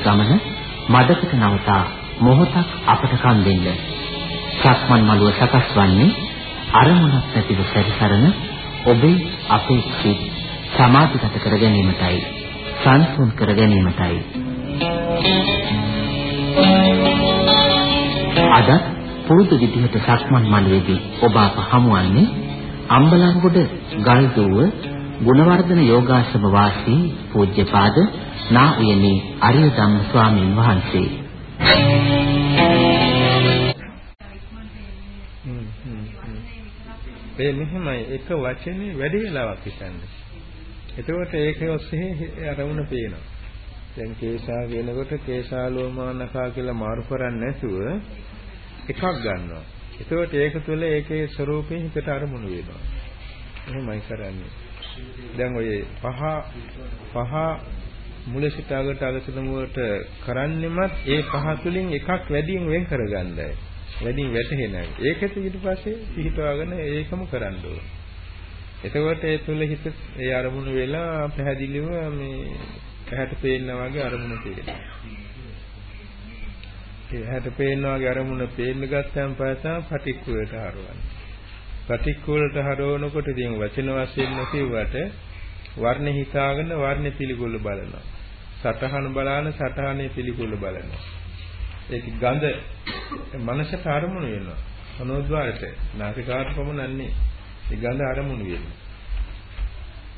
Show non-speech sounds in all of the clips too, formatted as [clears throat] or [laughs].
ගමන මදකට නවතා මොහොතක් අපට කන් දෙන්න. සක්මන් මළුව සකස් වන්නේ අරමුණක් නැතිව සැරිසරන ඔබේ අපේක්ෂිත සමාධිගත කර ගැනීමටයි සංසුන් කර ගැනීමටයි. අද පුරුදු විදිහට සක්මන් මළුවේදී ඔබ අප හමුවන්නේ අම්බලන්ගොඩ ගල්දුව ගුණවර්ධන යෝගාශ්‍රම වාසී පූජ්‍යපාද නා උයනේ අරිය ධම්ම ස්වාමීන් වහන්සේ. ඒ මෙහෙමයි එක වචනේ වැඩි වෙලාවක් හිතන්නේ. එතකොට ඒකේ ඔස්සේ අරමුණ පේනවා. දැන් කේසා කියනකොට කේසා ලෝමානකා කියලා මාරු කරන්නේ නැතුව එකක් ගන්නවා. එතකොට ඒක තුළ ඒකේ ස්වરૂපේ හිතට අරමුණු වෙනවා. එහෙමයි කරන්නේ. දැන් ඔය පහ පහ මුල සිට අගට අගසලමුවට කරන්නෙමත් ඒ පහ තුලින් එකක් වැඩියෙන් වෙන් කරගන්නයි. වැඩියෙන් වැටහෙනයි. ඒකත් ඊට පස්සේ පිහිටවාගෙන ඒකම කරන්න ඕන. එතකොට ඒ තුල හිත ඒ අරමුණු වෙලා පැහැදිලිව මේ ඇහැට පේනා වගේ අරමුණ තියෙනවා. ඒ ඇහැට පේනා වගේ අරමුණ පේන්න ගත්තම පස්සේ පටික්කුලට හරවන්නේ. පටික්කුලට හරවනකොට ඉතින් වචන වශයෙන් නැතිවට වර්ණ හිතාගෙන වර්ණ පිළිගොල්ල බලනවා. සටහන බලාන සටහනේ පිළිගොල්ල බලනවා. ඒක ගඳ මනසට අරමුණු වෙනවා. මනෝද්වාරයට නාසිකාට පමණන්නේ ඒ ගඳ අරමුණු වෙනවා.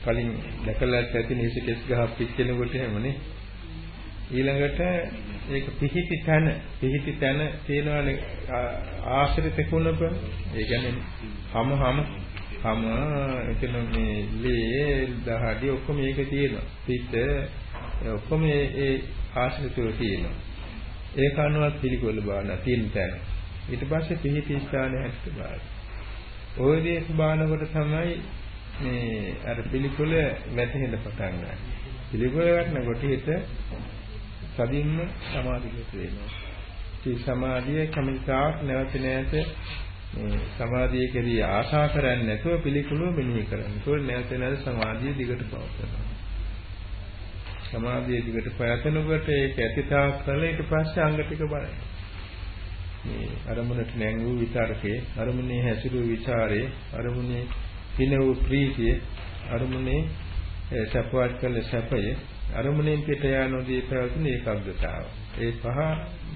කලින් දැකලා ඇති නිසිකෙස් ගහ පිච්චෙනකොට එහෙමනේ. ඊළඟට ඒක පිහිටි තන පිහිටි තන තියෙනවානේ ආශ්‍රිත කුණප. ඒ කියන්නේ හම හම හම එතන මේ ලේ දහඩි ඔක්කොම මේක තියෙනවා. පිට ඔක්කොම ඒ ආශ්‍රිතව තියෙනවා. ඒක අනුවත් පිළිගොල්ල බාන තියෙන තැන. ඊට පස්සේ පිහිටි ස්ථානය හැස්ත බාන. ওই දේ බානකොට තමයි මේ අර පිළිකුල වැටහෙන්න පටන් ගන්න. පිළිකුල වැටෙනකොට හිත සදින්ම සමාධියට වෙනවා. ඒ සමාධිය කමිතාවක් නැවත නැවත මේ සමාධිය කෙරෙහි ආශා කරන්නේ නැතුව පිළිකුලව මෙනෙහි කරන්න. ඒකෝල් නැවත නැවත සමාධිය දිගට පවත්වනවා. සමාධිය දිගට පවත්වනකොට ඒක ඇතිතාවක් කරලා ඊට පස්සේ අංග ටික බලන්න. මේ අරමුණට නැංගූ විචාරකේ අරමුණේ හැසිරූ ਵਿਚාරේ අරමුණේ පින වූ ප්‍රීතිය අරමුණේ සපවත් කළ සැපය අරමුණෙන් පිට යනෝදී පැවතුන ඒකාග්‍රතාව ඒ පහ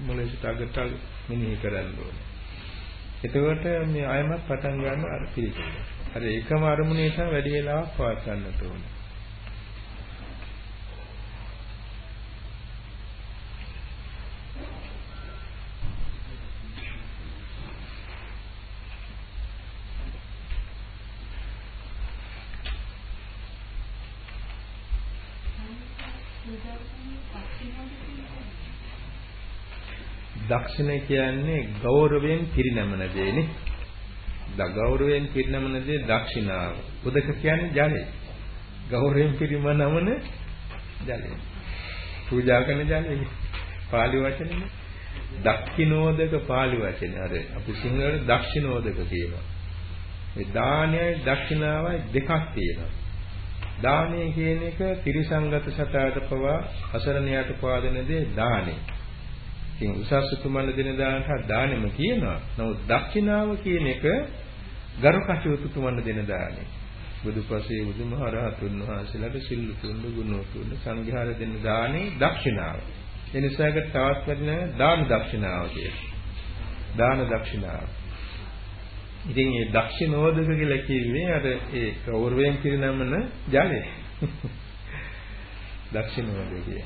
මුලින්ට අගට මෙනෙහි කරන්න ඕනේ එතකොට මේ ආයමත් පටන් ගන්න අර පිළිතුර. අර එකම අරමුණේ තමයි වැඩි වෙලාවක් පවත්වන්නට ඕනේ. දක්ෂින කියන්නේ ගෞරවයෙන් පිරිනමන දෙන්නේ. ද ගෞරවයෙන් පිරිනමන දේ දක්ෂිනාව. උදක කියන්නේ ජලය. ගෞරවයෙන් පිරිනමන ජලය. පූජා කරන ජලය. පාලි වචනේ. දක්ඛිනෝදක පාලි වචනේ. අර අපි සිංහලට දක්ෂිනෝදක කියනවා. මේ දානයයි දක්ෂිනාවයි දෙකක් තියෙනවා. දානය කියන එක ත්‍රිසංගත සතාට පවා අසරණයට පවා දෙන දේ දානේ. ඉතින් උසස් උතුමන් දෙන දානට දානෙම කියනවා. නමුත් දක්ෂිනාව කියන එක ගරු කටයුතු තුමන් දෙන දානෙ. බුදුපසේ බුදුමහරහතුන් වහන්සේලාට සිල් තුන් ගුණ තුන් සංඝයාර දෙන දානේ දක්ෂිනාව. ඒ නිසා ඒකට තවත් වෙන දාන දක්ෂිනාව කියලා. දාන දක්ෂිනාව. ඉතින් මේ දක්ෂිනෝදක කියලා කිව්වේ අර ඒ ගෞරවයෙන් පිරිනමන ජලය. [laughs] දක්ෂිනෝදකය.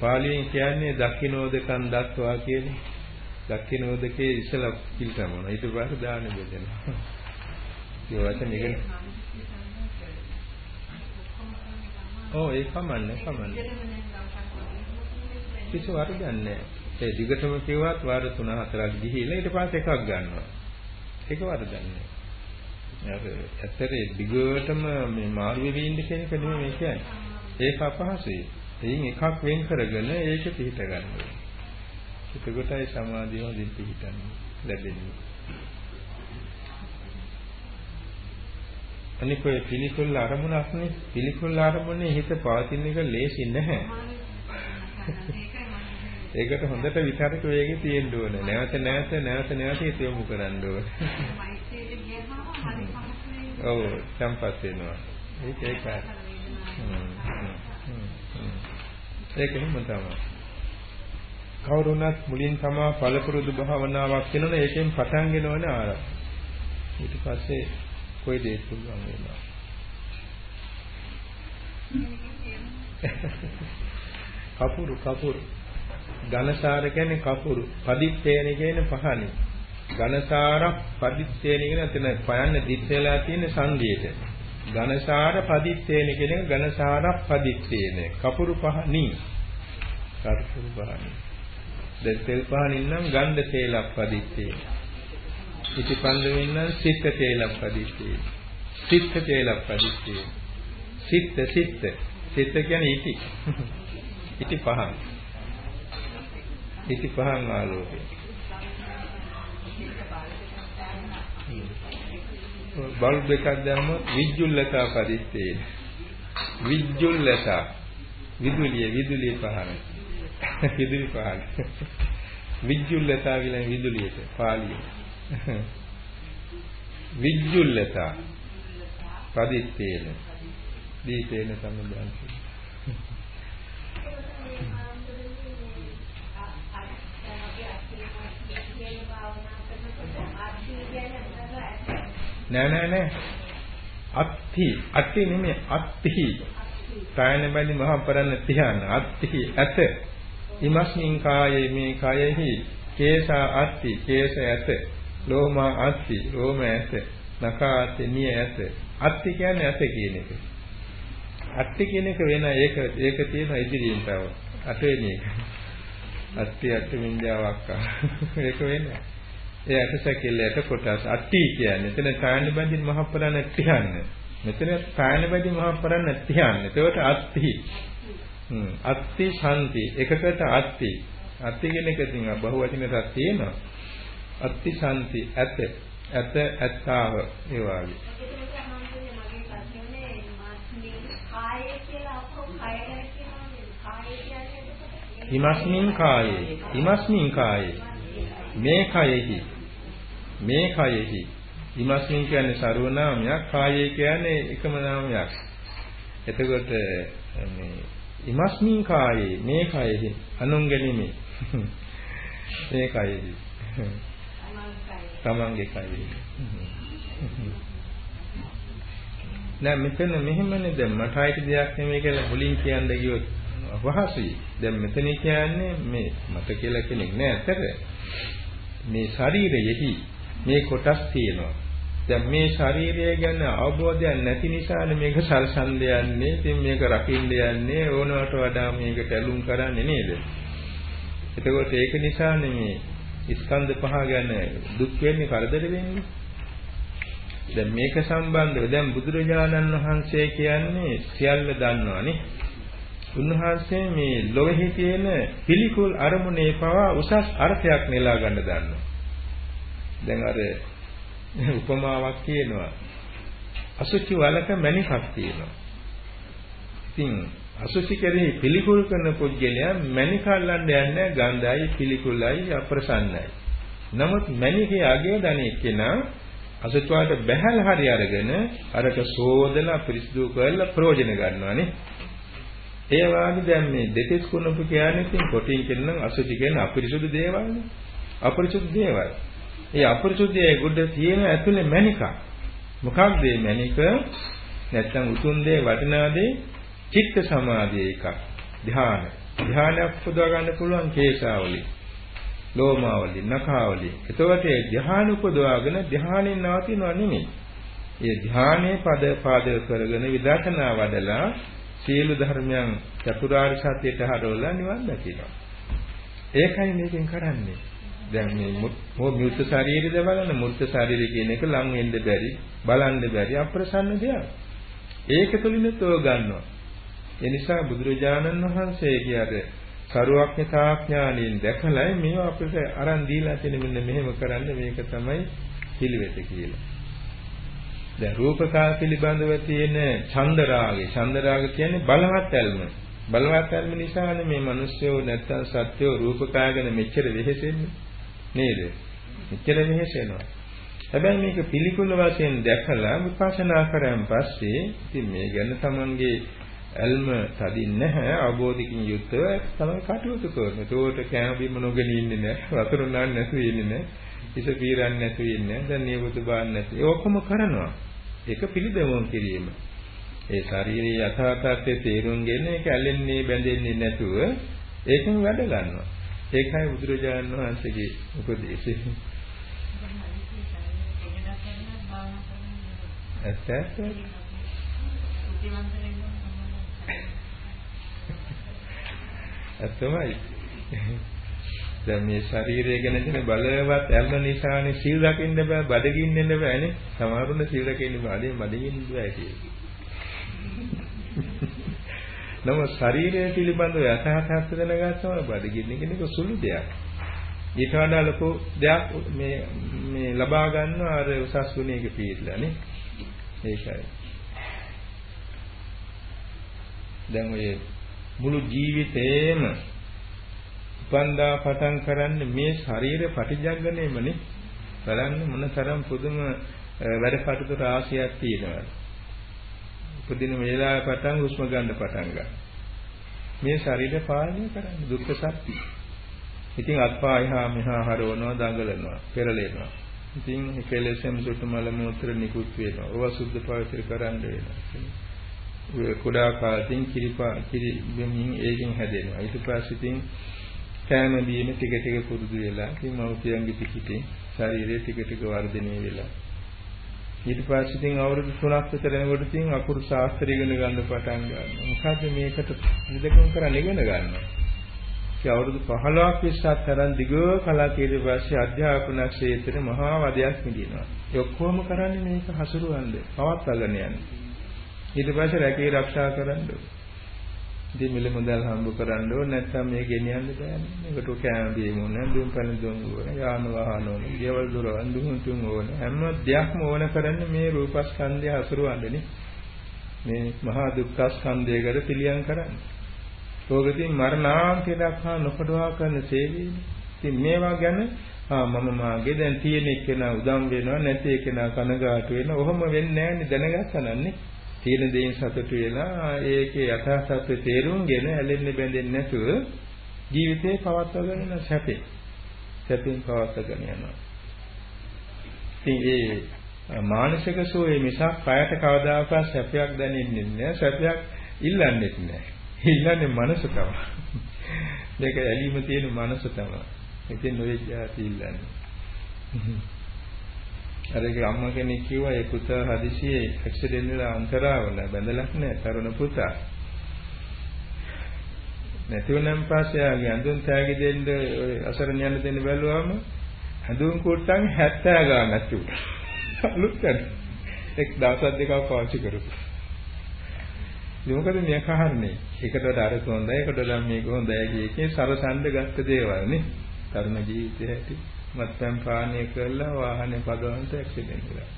පාලියෙන් කියන්නේ දක්ඛිනෝදකං දක්වා කියන්නේ. දක්ඛිනෝදකේ ඉස්සලා පිළිසමන. ඊට පස්සේ දාන බෙදෙනවා. ඒ වචන ඉගෙන ඔව් ඒ කමන්නේ කමන්නේ. කිසි වරදක් නැහැ. ඒ දිගටම කිව්වත් වාර 3 4ක් ගිහිල්ලා ඊට පස්සේ එකක් ගන්නවා. ඒක වරදක් නැහැ. අර ඇත්තට දිගටම මේ මාරු වෙවි ඉන්න කෙනෙක් නෙමෙයි කියන්නේ. ඒක අපහසුයි. එයින් එකක් වෙන් කරගෙන ඒක පිහිට ගන්න ඕනේ. එතකොටයි සමාධිය හොඳින් පිහිටන්නේ ලැබෙන්නේ. අනික ඔය පිළිකුල් අරමුණක්නේ පිළිකුල් අරමුණේ හිත පවතින එක ලේසි නැහැ. ඒකට හොඳට විචාරක වේගෙ තියෙන්න ඕනේ. නැවත නැවත නැවත නැවත හිත යොමු කරන්න ඕනේ. ඔව් සම්පත් වෙනවා. ඒක ඒකයි. ඒකෙම තමයි. කවුරුණත් මුලින් තමා පළපුරුදු භාවනාවක් කරනොත් ඒකෙන් පටන් ගෙනවන ආරම්භ. ඊට පස්සේ කොයි දෙයක් පුළුවන් වෙනවා. කපුරු කපුරු ඝනසාර කියන්නේ කපුරු පදිත්තේන කියන්නේ පහනේ ඝනසාර පදිත්තේන කියන එතන පයන්න දිත් වෙලා තියෙන සංදියට ඝනසාර පදිත්තේන කියන ඝනසාර පදිත්තේන. කපුරු පහනී කපුරු පහනී දැන් තෙල් පහනින් නම් ගන්ධ තේලක් පදිත්තේන. ඉතිපන්දමින් නම් සිත් තේලක් පදිත්තේන. සිත් තේලක් පදිත්තේන. සිත් සිත් සිත් කියන්නේ ඉති [laughs] ඉති පහන්. ඉති පහන් ආලෝකය. බල්බ් එකක් දැම්මොත් විජ්ජුල්ලතා පරිත්තේන විජ්ජුල්ලතා. විදුලිය විදුලිය පහන. විදුලි පහන. විජ්ජුල්ලතා කියන විදුලියට පාලිය. විජ්ජුල්ලතා. පරිත්තේන දීපේන සම්බන්ධයි නෑ නෑ නෑ. අත්ථි. අත්ථි නෙමෙයි අත්ථි. කායන බැලි මහා පරණ ධ්‍යාන අත්ථි ඇත. ඉමස්මින් කායේ මේ කයෙහි. කේසා අත්ථි කේස ඇත. ලෝමා අත්ථි ලෝම ඇත. නඛා අත්ථි නිය ඇත. අත්ථි කියන්නේ ඇත කියන එක. අත්ථි කියන එක වෙන ඒක ඒක තියෙන ඉදිරියෙන් තව. අටවෙනි එක අත්ථි අත්ථි මින්ජාවක්. ඒක වෙන්නේ. ඒ ඇටසැකිල්ල යට කොටස් අට්ටි කියන්නේ. එතන කායන බඳින් මහපරණ තියන්නේ. මෙතන කායන බඳින් මහපරණ තියන්නේ. ඒකට අත්ති. හ්ම් අත්ති ශාන්ති එකකට අත්ති. අත්ති කියන එක ඉතින් බහුවචනයක් තියෙනවා. අත්ති ශාන්ති ඇත. ඇත ඇත්තාව ඒ වාගේ. හිමස්මින් කායේ හිමස්මින් කායේ මේ කයෙහි මේ කයෙහි ඉමස්මින් කියන්නේ ਸਰවනාමයක් කායය කියන්නේ එකම නාමයක්. එතකොට මේ ඉමස්මින් කායේ මේ කයෙහි අනුන්ගෙනෙමි. [laughs] මේ කයෙහි. තමන්ගේ කයෙහි. [laughs] නෑ මෙතන මෙහෙමනේ දැන් මට අයිති දෙයක් නෙමෙයි කියලා මුලින් කියන්න ගියොත් අපහසුයි. දැන් මෙතන කියන්නේ මේ මට කියලා කෙනෙක් නෑ ඇත්තට. මේ ශරීරයෙහි මේ කොටස් තියෙනවා. දැන් මේ ශරීරය ගැන අවබෝධයක් නැති නිසානේ මේක සල්සන්ද යන්නේ. ඉතින් මේක රකින්න යන්නේ ඕනවට වඩා මේකට ඇලුම් කරන්නේ නේද? එතකොට ඒක නිසානේ මේ ස්කන්ධ පහ ගැන දුක් වෙන්නේ කරදර වෙන්නේ. දැන් මේක සම්බන්ධව දැන් බුදුරජාණන් වහන්සේ කියන්නේ සියල්ල දන්නවනේ. උන්වහන්සේ මේ ලොවෙහි තියෙන පිළිකුල් අරමුණේ පවා උසස් අර්ථයක් නෙලා ගන්න දන්නවා. දැන් අර උපමාවක් කියනවා. අසුචි වලක මණිකක් තියෙනවා. ඉතින් අසුචි කෙරෙහි පිළිකුල් කරන පුද්ගලයා මණිකල්ලන්න යන්නේ ගන්ධයි පිළිකුලයි අප්‍රසන්නයි. නමුත් මණිකේ අගය දණේ කෙනා අසුචිවට බැහැල් හරි අරගෙන අරක සෝදලා පිරිසිදු කරලා ප්‍රයෝජන ගන්නවානේ. ඒ වාගේ දැන් මේ දෙතිස් කුණප කියන්නේ ඉතින් කොටින් කියනනම් අසුචි කියන්නේ අපිරිසුදු දේවල්නේ. අපිරිසුදු දේවල්. ඒ අපිරිසුදුයේ ගොඩ තියෙන ඇතුලේ මණික. මොකක්ද මේ මණික? නැත්තම් උතුම් දේ වටිනා දේ චිත්ත සමාධිය එකක්. ධ්‍යාන. ධ්‍යානයක් පුදවා ගන්න පුළුවන් කේශාවලින්. ලෝමාවලින්, නඛාවලින්. එතකොට ඒ ධ්‍යාන උපදවාගෙන ධ්‍යානෙන් නවතිනව නෙමෙයි. ඒ ධ්‍යානයේ පද පාදක කරගෙන විදර්ශනා වඩලා සියලු ධර්මයන් චතුරාර්ය සත්‍යයට හරවලා නිවන් දකිනවා. ඒකයි මේකෙන් කරන්නේ. දැන් මේ මූර්ත ශරීරයද බලන්න මූර්ත ශරීරය කියන එක ලං වෙන්න බැරි, බලන්න බැරි අප්‍රසන්න දෙයක්. ඒක තුලිනුත් ඔය ගන්නවා. ඒ නිසා බුදුරජාණන් වහන්සේ කියade සරුවක්ඥතාඥාණයෙන් දැකලා මේවා අපිට අරන් දීලා තියෙන මෙන්න මෙහෙම කරන්න මේක තමයි පිළිවෙත කියලා. දැන් රූපකාය පිළිබඳව තියෙන චන්දරාගය චන්දරාග කියන්නේ බලවත් ඇල්ම බලවත් ඇල්ම නිසානේ මේ මිනිස්සුયો නැත්තම් සත්‍යෝ රූපකාය ගැන මෙච්චර වෙහෙසෙන්නේ නේද මෙච්චර වෙහෙසෙනවා හැබැයි මේක පිළිකුල වශයෙන් දැකලා විපස්සනා කරන් පස්සේ ඉතින් මේ ගැන තමන්ගේ ඇල්ම තදින් නැහැ අවබෝධකින් යුක්තව තමයි කටයුතු කරන්නේ. ඒකට කෑම බීම නොගෙන ඉන්නේ නැහැ. වතුර නාන්න නැතුව ඉන්නේ නැහැ. ඉස පීරන්නේ නැතුව ඉන්නේ නැහැ. දැන් නියපොතු බාන්න නැතුව. ඒ ඔක්කොම කරනවා. ඒක පිළිදෙවුම් කිරීම. ඒ ශාරීරික යථා තත්ත්වයේ තේරුම් ගෙන ඒක ඇලෙන්නේ බැඳෙන්නේ නැතුව ඒකෙන් වැඩ ගන්නවා. ඒකයි බුදුරජාණන් වහන්සේගේ උපදේශය. ඇත්ත ඇත්ත. ඇත්තමයි. දැන් මේ ශරීරය ගැන දෙන බලවත් ඇල්ම නිසානේ සීල් රකින්න බෑ, බඩගින්න බෑනේ. සමහරුන්න සීල් රකින්න බඩේ බඩගින්න බෑ කියන්නේ. නම ශරීරය පිළිබඳව යථාර්ථය දැනගත්තම බඩගින්න කියන එක සුළු දෙයක්. ඊට වඩා ලොකු දෙයක් මේ මේ ලබා ගන්න අර උසස් ගුණයක පිළිලානේ. ඒකයි. දැන් ඔය මුළු ජීවිතේම උපන්දා පටන් කරන්නේ මේ ශරීර පටිජග්ගණයමනේ. බලන්න මොන තරම් පුදුම වැඩ කටයුතු රාශියක් තියෙනවද. උපදින වේලාවේ පටන් හුස්ම ගන්න පටන් ගන්න. මේ ශරීර පාලනය කරන්නේ දුක්ඛ සත්‍ය. ඉතින් අත්පා එහා මෙහා හරවනවා දඟලනවා පෙරලෙනවා. ඉතින් කෙලෙසම් සුටු මල මූත්‍ර නිකුත් වෙනවා. ඕවා සුද්ධ පවිත්‍ර කරන්න වෙනවා. කුඩා කාලෙකින් කිරිපා කිරි බෙමින් ඒකෙන් හැදෙනවා. ඊට පස්සේ ඉතින් කෑම බීම ටික ටික පුරුදු වෙලා ඉතින් මව්පියන්ගේ පිටින් ශරීරය ටික ටික වර්ධනය වෙලා ඊට පස්සේ ඉතින් අවුරුදු 3ක් විතර යනකොට ඉතින් අකුරු ශාස්ත්‍රය ඉගෙන ගන්න පටන් ගන්නවා. මොකද මේකට නිදකම් කරන්න ඉගෙන ගන්නවා. ඒ අවුරුදු 15ක් 20ක් තරම් දිග කලක් ඊට පස්සේ අධ්‍යාපන ක්ෂේත්‍රේ මහා වදයක් මිදිනවා. ඒ ඔක්කොම කරන්නේ මේක හසුරුවන්නේ, පවත්වාගෙන යන්නේ. ඊට පස්සේ රැකී ආරක්ෂා කරන්න ඕනේ. ඉතින් මිල මුදල් හම්බ කරන්න ඕනේ නැත්නම් මේ ගෙනියන්න බෑනේ. මේකට කෑම බීම ඕනේ, දුම් පැන දුම් ඕනේ, යාන වාහන ඕනේ, ගෙවල් දොරවල් දුම් තුන් ඕනේ. හැම දෙයක්ම ඕන කරන්නේ මේ රූපස්කන්ධය හසුරවන්නනේ. මේ මහා දුක්ඛස්කන්ධයකට පිළියම් කරන්නේ. ඕකකින් මරණාන්තය දක්වා නොකඩවා කරන සේවීනේ. ඉතින් මේවා ගැන ආ මම මාගේ දැන් තියෙන එක්කෙනා උදම් වෙනවා නැති එක්කෙනා කනගාටු වෙනවා. ඔහොම වෙන්නේ නැහැ නේ දැනගත්තනන්නේ. තියෙන දේෙන් සතුටු වෙලා ඒකේ යථා සත්‍ය තේරුම්ගෙන ඇලෙන්නේ බැඳෙන්නේ නැතුව ජීවිතේ පවත්වාගෙන යන සැපේ සැපෙන් පවත්වාගෙන යනවා. ඉතින් ඒ මානසික සෝයේ මිසක් කයට කවදාකවත් සැපයක් දැනෙන්නේ නැහැ. සැපයක් ඉල්ලන්නේ නැහැ. ඉල්ලන්නේ මනස තමයි. මේක ඇලීම තියෙන මනස තමයි. ඉතින් ඔය જાති ඉල්ලන්නේ. අර ඒ අම්මා කෙනෙක් කිව්වා ඒ පුතා හදිසියේ ඇක්සිඩන්ට් වෙලා අන්තරාවල බැඳලක් නැහැ තරුණ පුතා. නැතිවනම් පස්සේ ආගේ අඳුන් තෑගි දෙන්න ඔය අසරණ යන්න දෙන්න බැලුවාම අඳුන් කුට්ටන් 70 ගානක් තිබුණා. අලුත් කරේ. එක් දවස් දෙකක් පාවිච්චි කරපු. ඉතින් මොකද මේ කහන්නේ? එකට වඩා අර හොඳයි, එකට වඩා මේක හොඳයි කියකේ සරසඳ ගත්ත දේවල් නේ. තරුණ ජීවිතය ඇති. මත්පැන් පානය කරලා වාහනේ පදවන්නට ඇක්සිඩන්ට් වෙලා.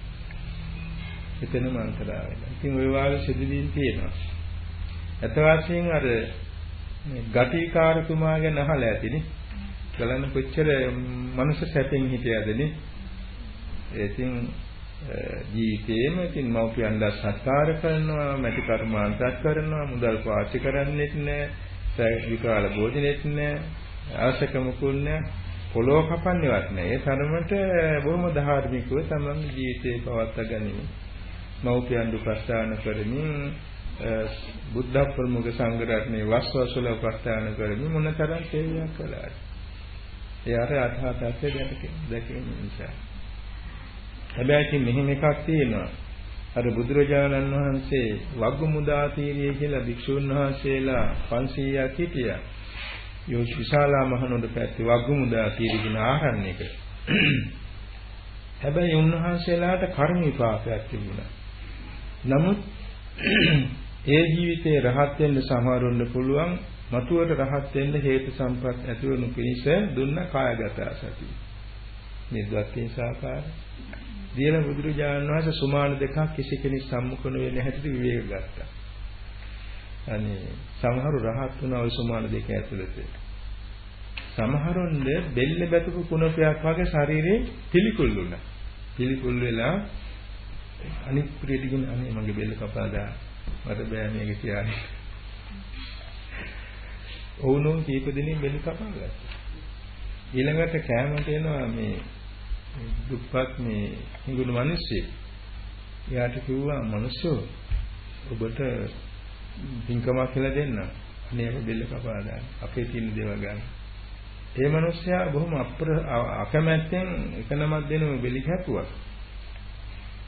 එතනම අන්තරා වෙලා. ඉතින් ওই වාගේ සිදුවීම් තියෙනවා. අත වශයෙන් අර මේ ගටිකාරතුමා ගැන අහලා ඇතිනේ. බලන්න කොච්චර මනුෂ්‍ය සැපෙන් හිටියදනේ. ඉතින් ජීවිතේම ඉතින් මව්පියන්ලා සත්කාර කරනවා, මැටි කර්මාන්තයක් කරනවා, මුදල් පාවිච්චි කරන්නෙත් නැහැ, විකාල භෝජනෙත් නැහැ, අවශ්‍යකමකුත් නැහැ. පොළොව කපන්නේවත් නැහැ. ඒ තරමට බොහොම ධාර්මිකව තමන්ගේ ජීවිතේ පවත්වා ගැනීම. මෞපියන් දුපස්ථාන කරමින් බුද්ධ ප්‍රමුඛ සංඝ රත්නේ වස්වසල උපස්ථාන කරමින් මොනතරම් සේවයක් කළාද? ඒ අර අධාතත්වය දැකගෙන දැකීම නිසා. හැබැයි ඉතින් මෙහෙම එකක් තියෙනවා. අර බුදුරජාණන් වහන්සේ වග්ගමුදාතීරිය කියලා භික්ෂුන් වහන්සේලා 500ක් හිටියා. යෝ විශාලා මහනුවර පැත්තේ වග්ගමුදා තීරගෙන ආරණ්‍යක. හැබැයි උන්වහන්සේලාට කර්ම විපාකයක් තිබුණා. නමුත් ඒ ජීවිතේ රහත් වෙන්න සමහරුන්න පුළුවන් මතුවට රහත් වෙන්න හේතු සම්පත් ඇති වුණු පිණිස දුන්න කායගත සතිය. මේ ද්වත්තිං සාකාර. දීලා බුදුරජාණන් වහන්සේ සුමාන දෙකක් කිසි කෙනෙක් සම්මුඛ නොවේ නැහැටි විවේක ගත්තා. අනේ සමහරු රහත් වුණා ওই සුමාන දෙක ඇතුළත. සමහරුන්ද බෙල්ල බැතුපු කුණපයක් වගේ ශරීරේ පිළිකුල් වුණා. පිළිකුල් වෙලා අනිත් ප්‍රියටිකින් අනේ මගේ බෙල්ල කපා දා මට බෑ මේක කියන්නේ. ඔවුනොන් කීප දෙනෙක් බෙල්ල කපා ගත්තා. ඊළඟට කෑමට එනවා මේ දුප්පත් මේ හිඟුණු මිනිස්සෙක්. එයාට කිව්වා මිනිස්සු ඔබට පින්කමක් කියලා දෙන්න. අනේ අපි බෙල්ල කපා දාන්න. අපේ තියෙන දේවල් ගන්න. ඒ මිනිස්සයා බොහොම අප්‍ර අකමැත්තෙන් එක නමක් දෙනම බෙලි කැපුවා.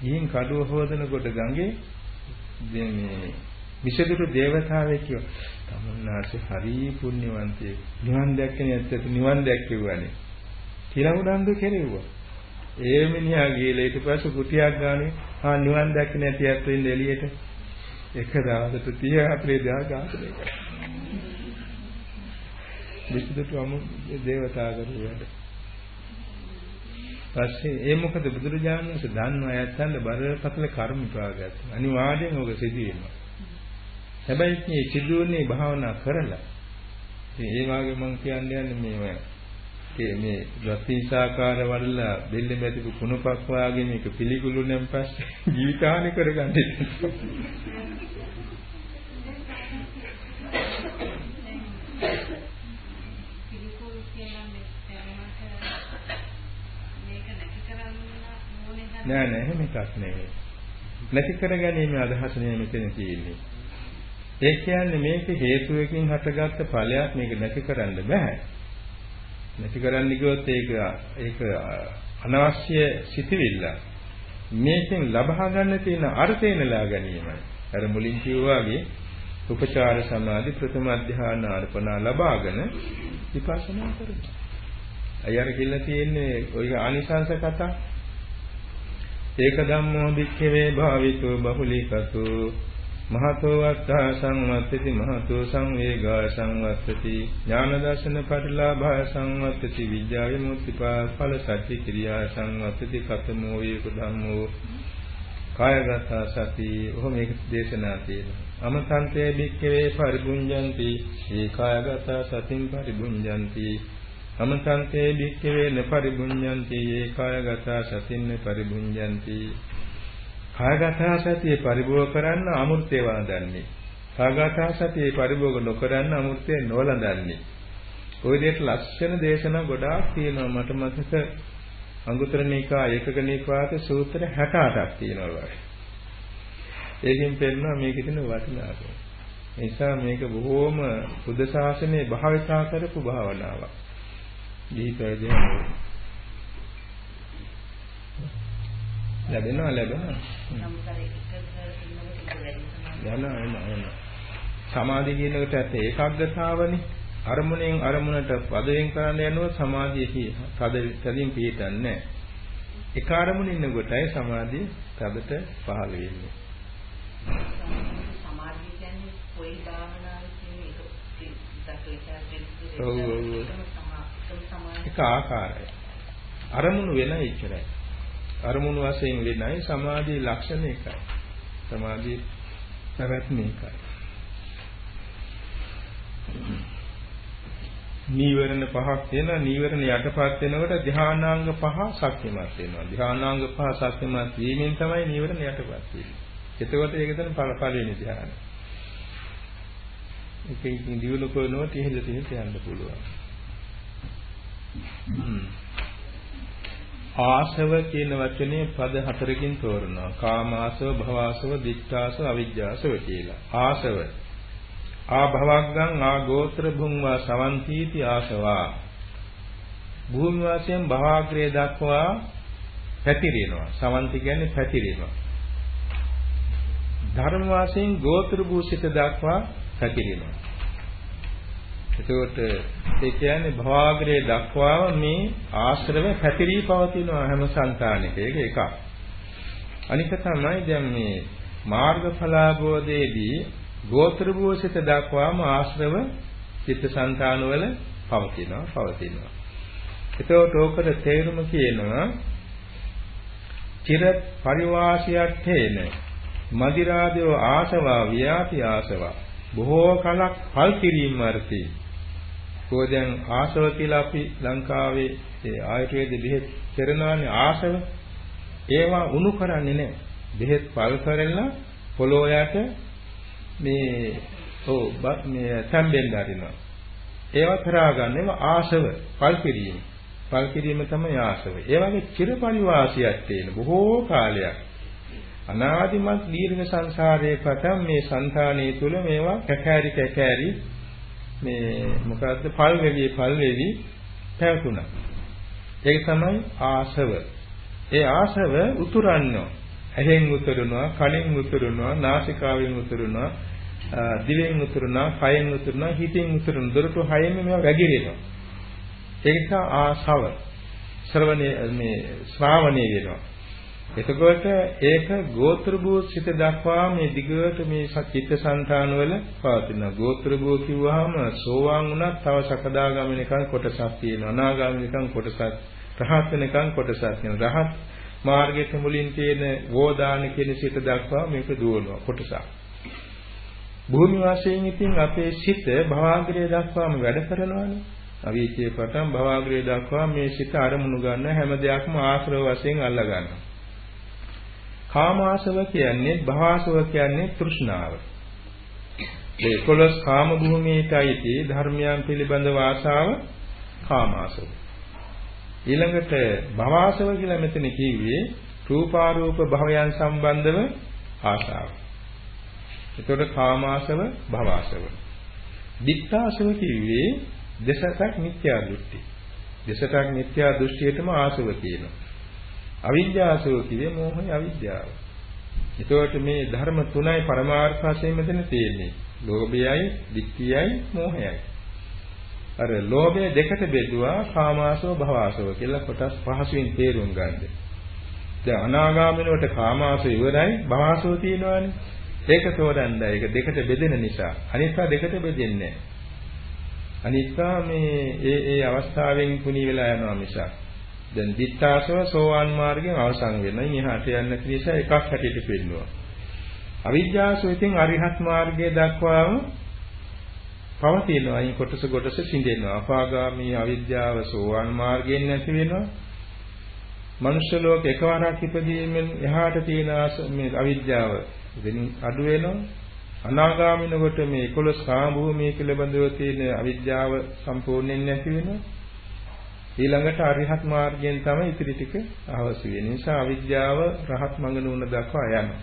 ගිහින් කඩුව හොදනකොට ගඟේ මේ විසදුරු දේවතාවෙක් කියව. තමුන්නාසේ හරි පුණ්‍යවන්තයෙක්. නිවන් දැක්කේ නැත්තේ නිවන් දැක්කේවනේ. කියලා උනන්දු කෙරෙව්වා. ඒ මිනිහා ගිහලා ඊට පස්සේ කුටියක් ගානේ ආ නිවන් දැක්කේ නැති ඇත්ත ඉන්න එළියට එක දවසට 30 40 දා ඝාතනය කරා. විසුදුතු අමු දේවතා කරුවාට. පස්සේ ඒ මොකද බුදුරජාණන් වහන්සේ දන්නවා ඇත්තන්ට බරපතල කර්ම ප්‍රාගත. අනිවාර්යෙන් ඔබ සිදු වෙනවා. හැබැයි මේ සිදුවන්නේ භාවනා කරලා. ඉතින් ඒ වගේ මම කියන්නේ මේ මේ ගතිසාකාර වඩලා දෙල්ල බැතිපු කුණපක් වාගේ මේක පිළිකුළු නම් පස්සේ ජීවිතානි කරගන්න නෑ නෑ එහෙම එකක් නෙවෙයි. නැති කරගැනීමේ අදහස නෙවෙයි මෙතන තියෙන්නේ. ඒ කියන්නේ මේක හේතුවකින් හටගත්ත ඵලයක් මේක නැති කරන්න බෑ. නැති කරන්න ගියොත් ඒක ඒක අනවශ්‍ය සිටිවිල්ල. මේකෙන් ලබා ගන්න තියෙන අර්ථය නෙලා ගැනීමයි. අර මුලින් කිව්වා වගේ උපචාර සමාධි ප්‍රථම අධ්‍යාන අර්පණා ලබාගෙන විපස්සනා කරනවා. අයර කියලා තියෙන්නේ ඔය ආනිසංස කතා ඒක ධම්මෝ භික්ඛවේ භාවිතෝ බහුලීකතෝ මහතෝ වත්තා සංවත්තති මහතෝ සංවේගා සංවත්තති. ඥාන දර්ශන පරිලාභය සංවත්තති විද්‍යා විමුක්තිපා ඵල සත්‍ය ක්‍රියා සංවත්තති. කතමෝ ඒක ධම්මෝ. කායගත සති. ඔහොම මේක දේශනා තියෙනවා. අමතන්තේ භික්ඛවේ පරිබුඤ්ජಂತಿ ඒ කායගත සතින් පරිබුඤ්ජಂತಿ සමසන්තේ භික්ඛවේ නපරිබුඤ්ඤන්ති ඒකායගත සතින්න පරිබුඤ්ඤන්ති. කායගත සතිය පරිභෝග කරන්න අමෘතේ වළඳන්නේ. කායගත සතිය පරිභෝග නොකරන්න අමෘතේ නොවළඳන්නේ. ඔය දෙයට ලක්ෂණ දේශනා ගොඩාක් තියෙනවා. මට මතක අංගුතර නිකා ඒකක නිපාත සූත්‍ර 68ක් තියෙනවා ඒකෙන් පෙන්නනවා මේකේ තියෙන වටිනාකම. නිසා මේක බොහොම බුද්ධ ශාසනයේ භාවිතා කරපු භාවනාවක්. දීපයදී ලැබෙනවා. ලැබෙනවා යනවා එනවා එනවා සමාධිය කියන එකට ඇත්ත ඒකාග්‍රතාවනේ. අරමුණෙන් අරමුණට පදයෙන් කරන්න යනවා සමාධිය තද තදින් පිටන්නේ එක අරමුණ ඉන්න කොටයි සමාධිය තදට පහළ වෙන්නේ. සමාධිය කියන්නේ කොයි භාවනාවේ කියන්නේ ඒක ඔව් ඔව් එක ආකාරයි. අරමුණු වෙනයි ඉච්චරයි. අරමුණු වශයෙන් වෙනයි සමාධියේ ලක්ෂණ එකයි. සමාධියේ පැවැත්ම එකයි. නීවරණ පහක් තියෙනවා නීවරණ යටපත් වෙනකොට ධානාංග පහ ශක්තිමත් වෙනවා ධානාංග පහ ශක්තිමත් වීමෙන් තමයි නීවරණ යටපත් වෙන්නේ එතකොට ඒක තමයි පළවෙනි ධානය ඒකෙන් දියුණු කරනකොට ඉහළ තියෙන්න යන්න පුළුවන් ආසව කියන වචනේ පද හතරකින් තෝරනවා. කාමාසව, භවආසව, දික්ඛාසව, අවිජ්ජාසව කියලා. ආසව. ආ භවග්ගං ආ ගෝත්‍ර භුම්වා සවන්තිති ආසවා. භූමි වාසයෙන් භවග්‍රේ දක්වා පැතිරෙනවා. සවන්ති කියන්නේ පැතිරෙනවා. ධර්ම වාසයෙන් ගෝත්‍ර භූසිත දක්වා පැතිරෙනවා. එතකොට ඒ කියන්නේ භවග්‍රේ දක්වාම මේ ආශ්‍රව පැතිරී පවතිනවා හැම సంతානෙක. ඒක එකක්. අනික තමයි දැන් මේ මාර්ගඵලාභෝධයේදී ගෝත්‍ර භූසිත දක්වාම ආශ්‍රව චිත්තසංතාන වල පවතිනවා පවතිනවා. එතකොට ඕකට තේරුම කියනවා චිර පරිවාසියක් තේන මදිරාදෝ ආසවා වියාති ආසවා බොහෝ කලක් පල් කිරීම වර්ති. කොහොද දැන් ආසව කියලා අපි ලංකාවේ ඒ ආයුර්වේද බෙහෙත් කරනවානේ ආසව. ඒවා උණු කරන්නේ නැහැ. බෙහෙත් පල් කරලා පොළොව යට මේ ඔව් මේ තැම්බෙන්න හරිනවා. ඒවා කරා ගන්න ඒවා ආසව පල් කිරීම. පල් කිරීම තමයි ආසව. ඒ වගේ චිරපරිවාසියක් තියෙන බොහෝ කාලයක් අනාදිමත් දීර්ඝ සංසාරයේ පටන් මේ సంతානයේ තුල මේවා කැකෑරි කැකෑරි මේ මොකද්ද පල් වෙවි පල් වෙවි පැවතුණා. ඒක තමයි ආසව. ඒ ආසව උතුරන්නේ. ඇහෙන් උතුරනවා, කනෙන් උතුරනවා, නාසිකාවෙන් උතුරනවා, දිවෙන් උතුරනවා, කයෙන් උතුරනවා, හිතෙන් උතුරනවා. දොරටු හයෙම මේවා වැగిරෙනවා. ඒක ආසව. ශ්‍රවණේ මේ ශ්‍රාවණේ වෙනවා. එතකොට ඒක ගෝත්‍ර භූ සිත දක්වා මේ දිගට මේ චිත්ත සංතාන වල පවතින ගෝත්‍ර භූ කිව්වහම සෝවාන් වුණත් තව සකදාගාමිනිකන් කොටසක් තියෙනවා. අනාගාමිනිකන් කොටසක් රහත් වෙනකන් කොටසක් තියෙනවා. රහත් මාර්ගයේ මුලින් තියෙන වෝදාන කියන සිත දක්වා මේක දුවනවා. කොටසක්. භූමි වාසයෙන් ඉතින් අපේ සිත භවග්‍රය දක්වාම වැඩ කරනවානේ. අවීචයේ පටන් භවග්‍රය දක්වා මේ සිත අරමුණු ගන්න හැම දෙයක්ම ආශ්‍රව වශයෙන් අල්ලා ගන්නවා කාමාශව කියන්නේ භවාශව කියන්නේ තෘෂ්ණාව. ඒ 11 කාම භූමියටයි ධර්මයන් පිළිබඳව ආශාව කාමාශව. ඊළඟට භවාශව කියලා මෙතන කිව්වේ රූපාරූප භවයන් සම්බන්ධව ආශාව. එතකොට කාමාශව භවාශව. දික්තාශව කිව්වේ දසසක් මිත්‍යා දෘෂ්ටි. දසසක් මිත්‍යා දෘෂ්ටියටම ආශව කියනවා. අවිද්‍යාසෝ කියේ මෝහය අවිද්‍යාව. එතකොට මේ ධර්ම තුනයි පරමාර්ථ වශයෙන් මෙතන තියෙන්නේ. ලෝභයයි, ditthiyයි, මෝහයයි. අර ලෝභය දෙකට බෙදුවා කාමාසෝ භවාසෝ කියලා කොටස් පහසුවෙන් තේරුම් ගන්න. දැන් අනාගාමිනවට කාමාසෝ ඉවරයි භවාසෝ තියෙනවානේ. ඒක තෝරන්නයි. ඒක දෙකට බෙදෙන නිසා. අනිත්වා දෙකට බෙදෙන්නේ නැහැ. අනිත්වා මේ ඒ ඒ අවස්ථාවෙන් කුණී වෙලා යනවා මිසක්. දැන් දිත්තාසව සෝවාන් මාර්ගයෙන් අවසන් වෙනවා. ඉහාට යන්න නිසා එකක් හැටියට පෙන්නවා. අවිජ්ජාසව ඉතින් අරිහත් මාර්ගයේ දක්වාම පවතිනවා. අයින් කොටස කොටස සිඳෙනවා. අපාගාමී අවිද්‍යාව සෝවාන් මාර්ගයෙන් නැති වෙනවා. මනුෂ්‍ය ලෝක එකවරක් ඉපදීමෙන් එහාට තියෙන මේ අවිද්‍යාව දෙනින් අඩු වෙනවා. අනාගාමිනකොට මේ 11 කාම භූමිය පිළිබඳව තියෙන අවිද්‍යාව සම්පූර්ණයෙන් නැති වෙනවා. ඊළඟට අරිහත් මාර්ගයෙන් තමයි ඉතිරි ටික අවශ්‍ය වෙන්නේ. නිසා අවිද්‍යාව රහත් මඟ නුන දක්වා යනවා.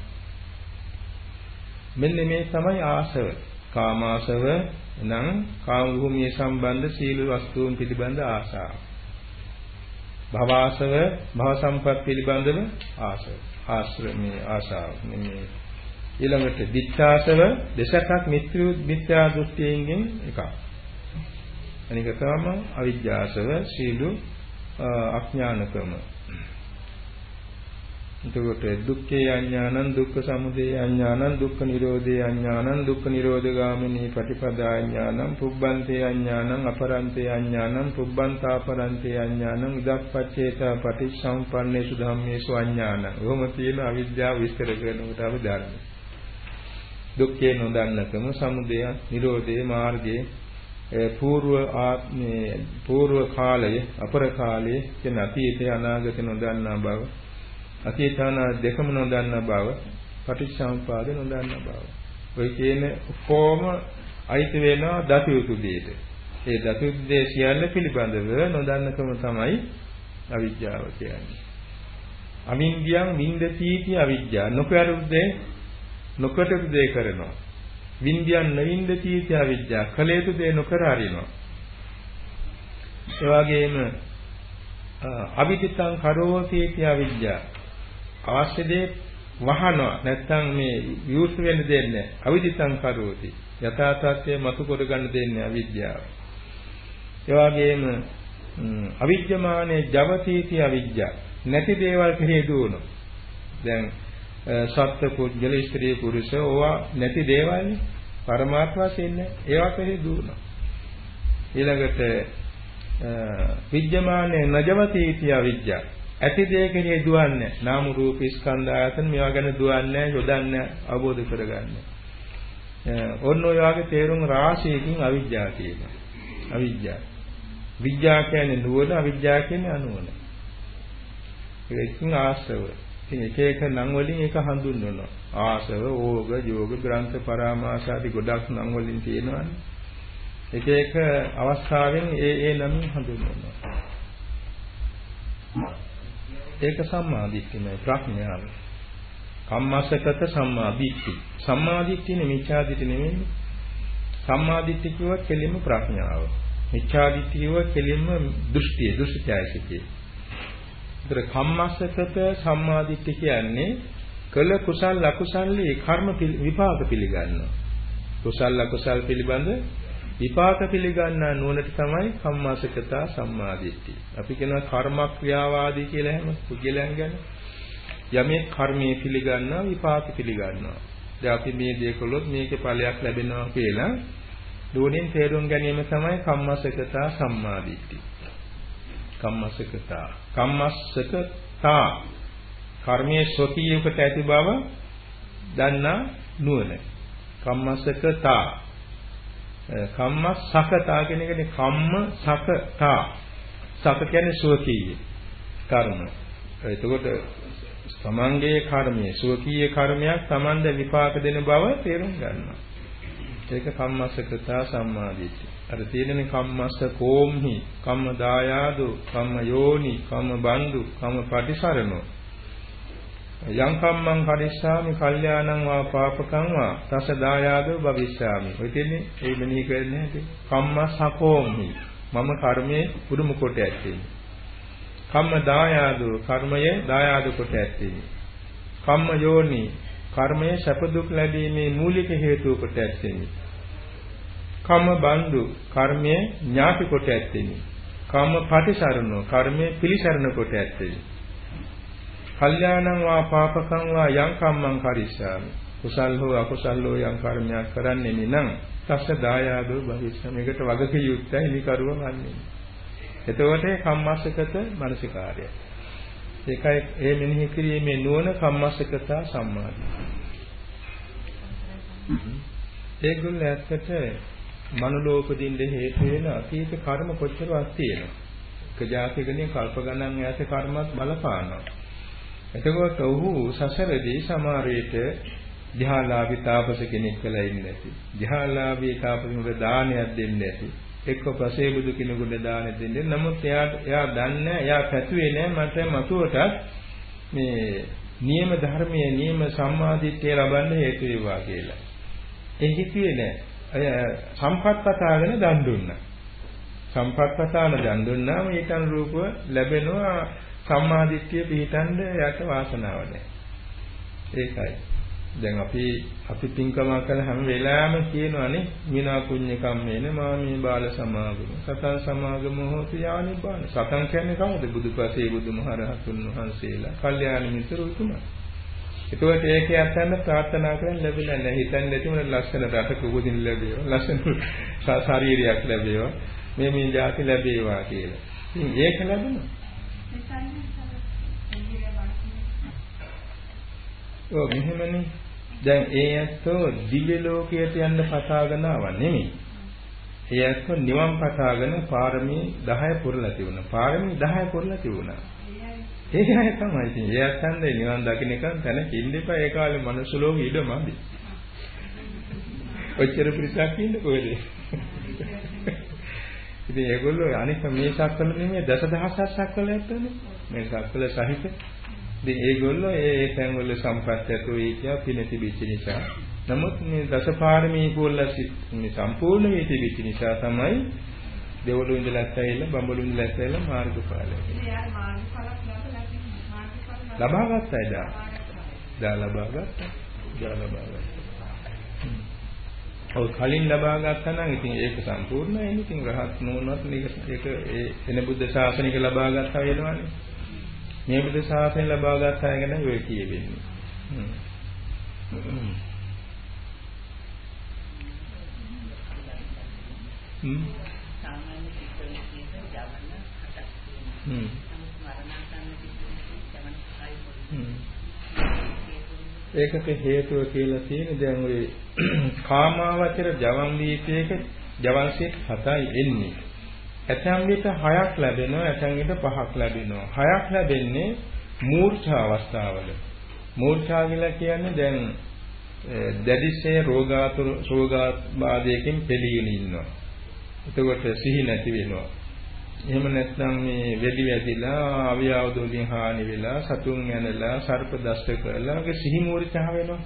මෙන්න මේ තමයි ආසව. කාමාසව නම් කාම භූමිය සම්බන්ධ සීල වස්තුන් පිළිබඳ ආශාව. භවආසව භව සම්පත් පිළිබඳව ආශාව. ආශ්‍රමයේ ආශාව. මේ ඊළඟට දිච්ඡාසව දෙසකක් මිත්‍යා දෘෂ්ටියෙන් එකක්. අනික තමයි අවිජ්ජාසව සීලු අඥානකම. එතකොට දුක්ඛේ අඥානං දුක්ඛ සමුදය අඥානං දුක්ඛ නිරෝධේ අඥානං දුක්ඛ නිරෝධගාමිනී පටිපදා අඥානං පුබ්බන්තේ අඥානං අපරන්තේ අඥානං පුබ්බන්තාපරන්තේ අඥානං ඉදක්පච්චේතා පටිච්චසමුප්පන්නේසු ධම්මේසු අඥානං. ඔහොම තියෙන අවිද්‍යාව විස්තර කරනකොට අපි දන්නේ. දුක්ඛේ නොදන්නකම සමුදය නිරෝධේ මාර්ගයේ పూర్ව ආත්මයේ పూర్ව කාලය අපර කාලය කියන අතීතය අනාගතය නොදන්නා බව අතීතන දෙකම නොදන්නා බව පටිච්චසමුපාද නොදන්නා බව. ඔය කියන කොහොම අයිති වෙනවා දතියුතු දෙයට ඒ දතියුතු දෙය කියන්න පිළිබඳව නොදන්නකම තමයි අවිද්‍යාව කියන්නේ. අවින්දියන් වින්දසීති අවිද්‍යාව. නොකරුද්දේ නොකටුද්දේ කරනවා. වින්දියන් නවින්ද තීත්‍ය අවිද්‍යාව කලේතු දේ නොකර හරිනවා. ඒ වගේම අවිදිතං කරෝති තීත්‍ය අවිද්‍යාව අවශ්‍ය දේ වහනවා නැත්නම් මේ යූස් වෙන්න දෙන්නේ අවිදිතං කරෝති යථා තත්ත්වය මතු කර ගන්න දෙන්නේ අවිද්‍යාව. ඒ වගේම අවිද්‍යමානේ ජවතීති අවිද්‍යාව නැති දේවල් කෙරේ දුවනවා. දැන් සත්ත්ව පුද්ගල ස්ත්‍රී පුරුෂ ඕවා නැති දේවල්නේ පරමාර්ථ වශයෙන් ඒවා කෙරෙහි දුවනවා ඊළඟට විද්‍යමානේ නජවති इति අවිජ්ජා. ඇති දේ කෙරෙහි දුවන්නේ. නාම රූප ස්කන්ධ ආයතන මේවා ගැන දුවන්නේ, යොදන්නේ, අවබෝධ කරගන්නේ. ඔන්න ඔය වගේ තේරුම් රාශියකින් අවිජ්ජා කියනවා. අවිජ්ජා. විද්‍යා කියන්නේ නුවණ, අවිජ්ජා කියන්නේ අනුවණ. ඒකකින් ආශ්‍රව. ඉතින් එක එක නම් වලින් ඒක හඳුන්වනවා. ආශ්‍රව, ඕග, යෝග, ග්‍රන්ථ, පරාමාස ආදී ගොඩක් නම් වලින් තියෙනවානේ. එක එක අවස්ථාවෙන් ඒ ඒ නමින් හඳුන්වනවා. ඒක සම්මා දිට්ඨියයි ප්‍රඥාව. කම්මස්සකත සම්මා දිට්ඨි. සම්මා දිට්ඨියනේ මිච්ඡා දිට්ඨි නෙමෙයි. සම්මා දිට්ඨි කියුවත් කෙලින්ම ප්‍රඥාව. මිච්ඡා දිට්ඨි කියුවත් කෙලින්ම දෘෂ්ටිය, දෘෂ්ටිචෛසිකේ. ඒතර කම්මස්සකත සම්මා දිට්ඨි කියන්නේ කළ කුසල් අකුසල් කර්ම විපාක පිළිගන්නවා. කුසල් අකුසල් පිළිබඳ විපාක පිළිගන්නා නුවණට තමයි කම්මාසකතා සම්මාදිට්ඨිය. අපි කියනවා කර්මක්‍රියාවාදී කියලා හැම පුද්ගලයන් ගැන. යමේ කර්මයේ පිළිගන්නවා විපාක පිළිගන්නවා. දැන් අපි මේ දේ කළොත් මේකේ ඵලයක් ලැබෙනවා කියලා නුවණින් තේරුම් ගැනීම තමයි කම්මසකතා සම්මාදිට්ඨිය. කම්මසකතා. කම්මස්සකතා. කර්මයේ ස්වකීයකට ඇති බව දන්නා නුවණ. කම්මසකතා කම්ම සකතා කියන එකනේ කම්ම සකතා. සක කියන්නේ සුවකීය කර්ම. එතකොට තමන්ගේ කර්මයේ සුවකීය කර්මයක් තමන්ද විපාක දෙන බව තේරුම් ගන්නවා. ඒක කම්මසකතා සම්මාදිට්ඨිය. අර තියෙනනේ කම්මස්ස කෝම්හි කම්ම දායාදු කම්ම යෝනි කම්ම බන්දු කම්ම පටිසරණෝ යං කම්මං කරිස්සාමි කල්යාණං වා පාපකං වා තස දායාදෝ භවිෂ්‍යාමි. ඔය තියන්නේ ඒ මෙනෙහි කරන්නේ නැති. කම්මසකෝමි මම කර්මයේ පුරුම කොට ඇත්තේ. කම්ම දායාදෝ කර්මයේ දායාද කොට ඇත්තේ. කම්ම යෝනි කර්මයේ සැප දුක් ලැබීමේ මූලික හේතුව කොට ඇත්තේ. කම්ම බන්දු කර්මයේ ඥාති කොට ඇත්තේ. කම්ම පටිසරණෝ කර්මයේ පිළිසරණ කොට ඇත්තේ. කල්යාණං වා පාපකං වා යං කම්මං කරිස්සාමි. කුසල් හෝ අකුසල් හෝ යම් කර්මයක් කරන්නේ නම් තස්ස දායාදෝ භවිෂ්‍ය මේකට වගකිය යුක්තයි නිකරුව වන්නේ. එතකොට කම්මස්සකත මානසිකාර්යය. ඒකයි ඒ මෙනෙහි කිරීමේ නුවණ කම්මස්සකතා සම්මාදිය. Mm-hmm. ඒගොල්ලෝ ඇත්තට මනුලෝකදින්න හේතු වෙන අතීත කර්ම කොච්චරවත් තියෙනවා. එක જાතිකනේ කල්ප ගණන් ඈත කර්මත් බලපානවා. එතකොට ඔහු සසරදී සමාරේට ධ්‍යාලාභී තාපස කෙනෙක් වෙලා ඉන්නේ නැති. ධ්‍යාලාභී තාපසුන්ට දානයක් දෙන්නේ නැති. එක්ක පසේබුදු කෙනෙකුට දාන දෙන්නේ. නමුත් එයාට එයා දන්නේ එයා පැතුවේ නෑ මට මතුවට මේ නියම ධර්මයේ නියම සම්මාදිට්ඨිය ලබන්න හේතු වේවා කියලා. ඒ හිතුවේ නෑ. අය සම්පත්පතාගෙන දන් දුන්නා. සම්පත්පතාන දන් දුන්නාම ඊටන් රූප ලැබෙනවා සම්මාදිට්ඨිය පිහිටන්න යට වාසනාව නැහැ. ඒකයි. දැන් අපි අපි පින්කම කරන හැම වෙලාවෙම කියනවානේ මිනා පුඤ්ඤ කම්මේන මාමේ බාල සමාගම. සතං සමාගම හෝති යානිබ්බාන. සතං කියන්නේ කවුද? බුදුපසේ බුදුමහරහතුන් වහන්සේලා. කල්යාණ මිත්‍ර උතුමා. ඒකෝට ඒකේ අත්යන්න ප්‍රාර්ථනා කරන් ලැබෙලා නැහැ. හිතන්නේ නැති මොන ලස්සන රටක උපදින්න ලැබේවා. ලස්සන ශාරීරියක් ලැබේවා. මේ මේ જાති ලැබේවා කියලා. ඉතින් ඒක ලැබුණා. ඔව් මෙහෙමනේ. දැන් ඒ ඇත්තෝ දිව්‍ය ලෝකයට යන්න පතාගෙන ආව නෙමෙයි. ඒ ඇත්තෝ නිවන් පතාගෙන පාරමී 10 පුරලා තිබුණා. පාරමී 10 පුරලා තිබුණා. ඒක අය තමයි ඉතින්. ඒ ඇත්තන්ද නිවන් දකින්න එක තැන කිල්ලෙපා ඒ කාලේ මනුස්ස ලෝකෙ ඉඩමදි. ඔච්චර පිරිසක් ඉන්න කොහෙද? ඉතින් ඒගොල්ලෝ අනික මේ සක්වල නෙමෙයි දසදහසක් සක්වල ඇත්තනේ. මේ සක්වල සහිත. ඉතින් ඒගොල්ලෝ ඒ ඒ තැන්වල සම්පත් ඇතුව ඒ කියා පින තිබිච්ච නිසා. නමුත් මේ දසපාරමී කුල්ල මේ සම්පූර්ණ වී තිබිච්ච නිසා තමයි දෙවලු ඉඳලා ඇත්තයිලා බඹලු ඉඳලා ඇත්තයිලා මාර්ගඵල. ලබා ගත්තයි දා. දා ලබා ගත්තා. දා ලබා ගත්තා. ඔව් කලින් ලබා ගත්තා නම් ඉතින් ඒක සම්පූර්ණයි. ඉතින් රහත් නොවුනත් මේක ඒක ඒ එන බුද්ධ ශාසනික ලබා ගත්තා වෙනවනේ. මේ බුද්ධ ශාසනය ලබා ගත්තා ගැන ඔය කියෙන්නේ. සාමාන්‍ය විදිහට ජවන හටක් තියෙනවා. හ්ම්. නමුත් මරණාසන්න පිළිතුරු ඒකට හේතුව කියලා තියෙන්නේ දැන් ඔය [clears throat] කාමාවචර ජවන් දීපේක ජවන්සිට හතයි එන්නේ. ඇතැම් විට හයක් ලැබෙනවා ඇතැම් විට පහක් ලැබෙනවා. හයක් ලැබෙන්නේ මූර්ඡා අවස්ථාවල. මූර්ඡා කියලා කියන්නේ දැන් දැඩිසේ රෝගාතුර රෝගාබාධයකින් පෙළීගෙන ඉන්නවා. එතකොට සිහි නැති වෙනවා. එහෙම නැත්නම් මේ වෙඩි වැදිලා අවියාවද වලින් හානි වෙලා සතුන් ඇනලා සර්ප දෂ්ට කරලා වගේ සිහි මූර්ඡා වෙනවා.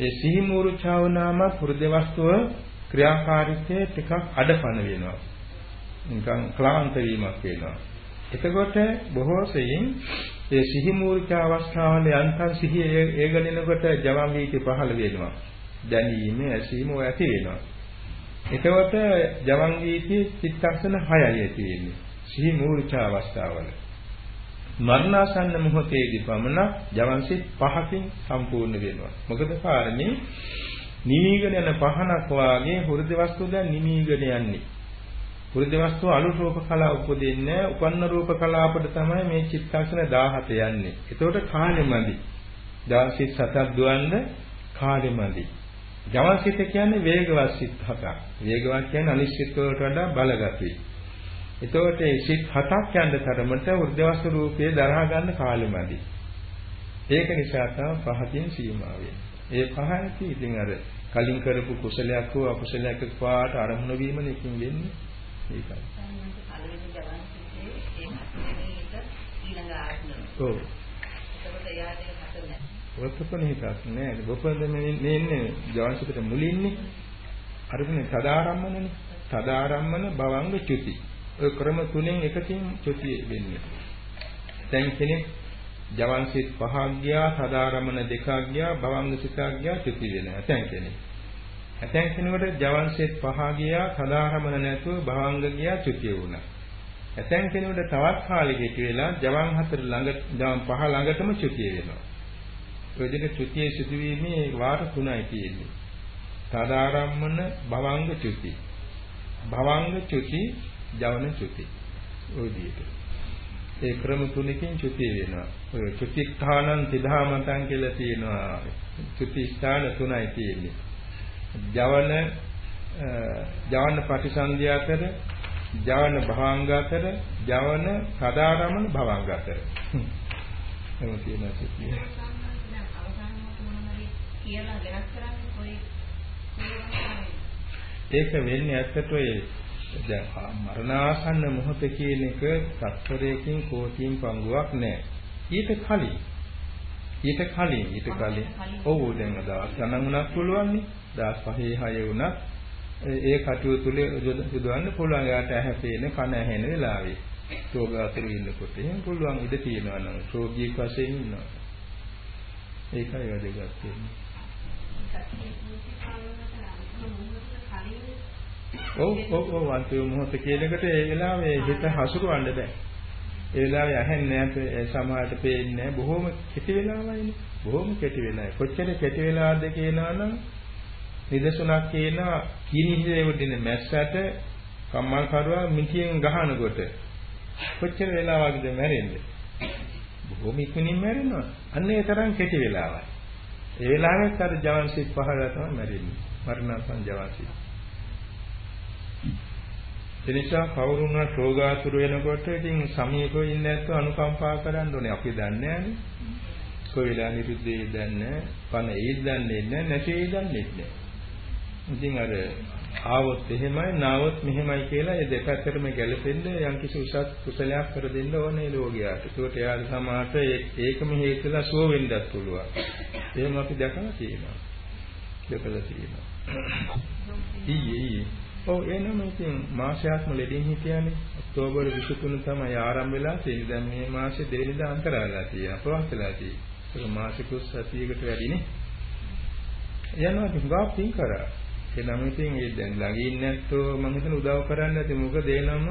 ඒ සිහි මූර්ඡාව නාම හෘද වස්තුව ක්‍රියාකාරීත්වයේ ටිකක් අඩපණ වෙනවා. නිකන් ක්ලාන්ත වීමක් වෙනවා. එතකොට බොහෝ සෙයින් ඒ සිහි මූර්ඡා අවස්ථාවල යන්තම් සිහිය ඒගලිනකොට ජවම් වීති පහළ වෙනවා. දැනීම ඇසීම ඔය ඇති වෙනවා. එතකොට ජවන් වීතියේ චිත්තක්ෂණ 6යි තියෙන්නේ. සිහි මූර්ඡා අවස්ථාවල. මරණාසන්න මොහොතේදී පමණ ජවන්සිට පහකින් සම්පූර්ණ වෙනවා. මොකද කාරණේ නිමීගෙන යන පහනක් වාගේ හෘද වස්තු දැන් නිමීගෙන යන්නේ. හෘද වස්තු අලු රූප කලාව උපදින්නේ උපන්න රූප කලාපට තමයි මේ චිත්තක්ෂණ 17 යන්නේ. ඒතකොට කාලෙමදි. ජවන්සිට සතක් දුවන්න කාලෙමදි. ජවසිත කියන්නේ වේගවත් සිත් හතක්. වේගවත් කියන්නේ අනිශ්චිත වලට වඩා බලගතුයි. එතකොට මේ සිත් හතක් යන තරමට වෘද්ධවස්ස රූපයේ දරා ගන්න කාලෙමදි. ඒක නිසා තමයි පහකින් සීමා වෙන්නේ. ඒ පහයි ඉතින් අර කලින් කරපු කුසලයක් හෝ අකුසලයක් පාට අරමුණ වීමනේ ඉතින් වෙන්නේ. ඒකයි. ඔව්. එතකොට එයාට හතර නැහැ. වර්තපන හිතක් නෑ. බොපොන්ද මේ ඉන්නේ ජවන්සිකට මුලින්නේ. අරගෙන සදාරම්මනනේ. සදාරම්මන භවංග චුති. ඔය ක්‍රම තුනෙන් එකකින් චුති වෙන්නේ. දැන් කෙනෙක් ජවන්සිට පහක් ගියා, සදාරම්මන දෙකක් ගියා, භවංග සිතක් ගියා චුති වෙනවා. දැන් කෙනෙක්. ඇතැම් කෙනෙකුට ජවන්සිට පහ ගියා, සදාරම්මන නැතුව භවංග ගියා චුතිය වුණා. ඇතැම් කෙනෙකුට තවත් කාලෙකට වෙලා ජවන් හතර ළඟ ජවන් පහ ළඟටම චුතිය වෙනවා. ඔය දෙක ත්‍ෘතිය සිදුවීමේ වාර තුනයි තියෙන්නේ. සාදාරම්මන භවංග ත්‍ෘති. භවංග ත්‍ෘති, ජවන ත්‍ෘති. ඔය විදිහට. ඒ ක්‍රම තුනකින් ත්‍ෘති වෙනවා. ඔය ත්‍ෘතිස්ථානං තිධාමතං කියලා තියෙනවා. ත්‍ෘති ස්ථාන තුනයි තියෙන්නේ. ජවන ජවන ප්‍රතිසන්දිය අතර ජවන භවංග අතර ජවන සදාරම්මන භවංග අතර. එහෙම තියෙනවා සිද්ධිය. කියලා වෙනස් කරන්නේ කොයි ඒක වෙන්නේ ඇත්තට ඔය දැන් මරණාසන්න මොහොත කියන එක සත්වරයකින් කෝටියෙන් පංගුවක් නෑ. ඊට කලින් ඊට කලින් ඊට කලින් ඔව් දැන් දවස් ගණන් උනක් පුළුවන් නේ. දවස් 5 6 උනක් ඒ කටයුතු තුල යොදවන්න පුළුවන්. යාට ඇහැ පේන කන ඇහෙන වෙලාවේ. රෝගාතුරු ඉන්නකොට එහෙම පුළුවන් ඉඳ තියෙනවා නම් රෝගී වශයෙන් ඉන්නවා. ඒකයි වැදගත් වෙන්නේ. ඔව් ඔව් ඔව් අන්තිම මොහොත කියන එකට ඒ වෙලාවේ හිත හසුරවන්න බෑ. ඒ වෙලාවේ ඇහෙන්නේ නැහැ සමහරට පේන්නේ නැහැ බොහොම කෙටි වෙලාවයිනේ. බොහොම කෙටි වෙලාවයි. කොච්චර කෙටි වෙලාවද කියනවනම් නිදසුණක් කියනවා කිනිහිලේ උදින මැස්සට කම්මල් කරුවා මිටියෙන් ගහනකොට කොච්චර වෙලාවකද මැරෙන්නේ? බොහොම ඉක්මනින් මැරෙනවා. අන්න ඒ තරම් කෙටි වෙලාවයි. ඒ වෙලාවෙත් අර ජවන්සිට පහළ තමයි මැරෙන්නේ. මරණසන් ජවන්සිට. එනිසා කවුරුන්වත් රෝගාතුර වෙනකොට ඉතින් සමීපව ඉන්න ඇත්ත අනුකම්පා කරන්න ඕනේ. අපි දන්නේ නැහැනේ. කොයි වෙලාව නිරුද්ධේ දන්නේ පණ ඒ දන්නේ නැහැ නැtei දන්නේ නැහැ. ඉතින් අර ආවොත් එහෙමයි නාවොත් මෙහෙමයි කියලා ඒ දෙපැත්තටම ගැලපෙන්න යම්කිසි උසස් කුසලයක් කර දෙන්න ඕනේ ලෝකයාට. ඒකට එයාට සමාහට ඒකම හේතුලා සුව වෙන්නත් පුළුවන්. එහෙම අපි දැකලා තියෙනවා. දැකලා තියෙනවා. ඊයේ ඊයේ ඔව් එනම ඉතින් මාසයක්ම ලෙඩින් හිටියානේ. ඔක්තෝබර් 23 තමයි ආරම්භ වෙලා තියෙන්නේ. දැන් මේ මාසේ දෙවෙනිදා අන්තරාලා තියෙනවා. ප්‍රවාස වෙලා තියෙන්නේ. ඒක මාසිකුත් සතියකට වැඩිනේ. යනවා ගාප් පින් කරා. එනම ඉතින් ඒ දැන් ළඟ ඉන්නේ නැත්තෝ මම හිතන උදව් කරන්න ඇති මොකද එනම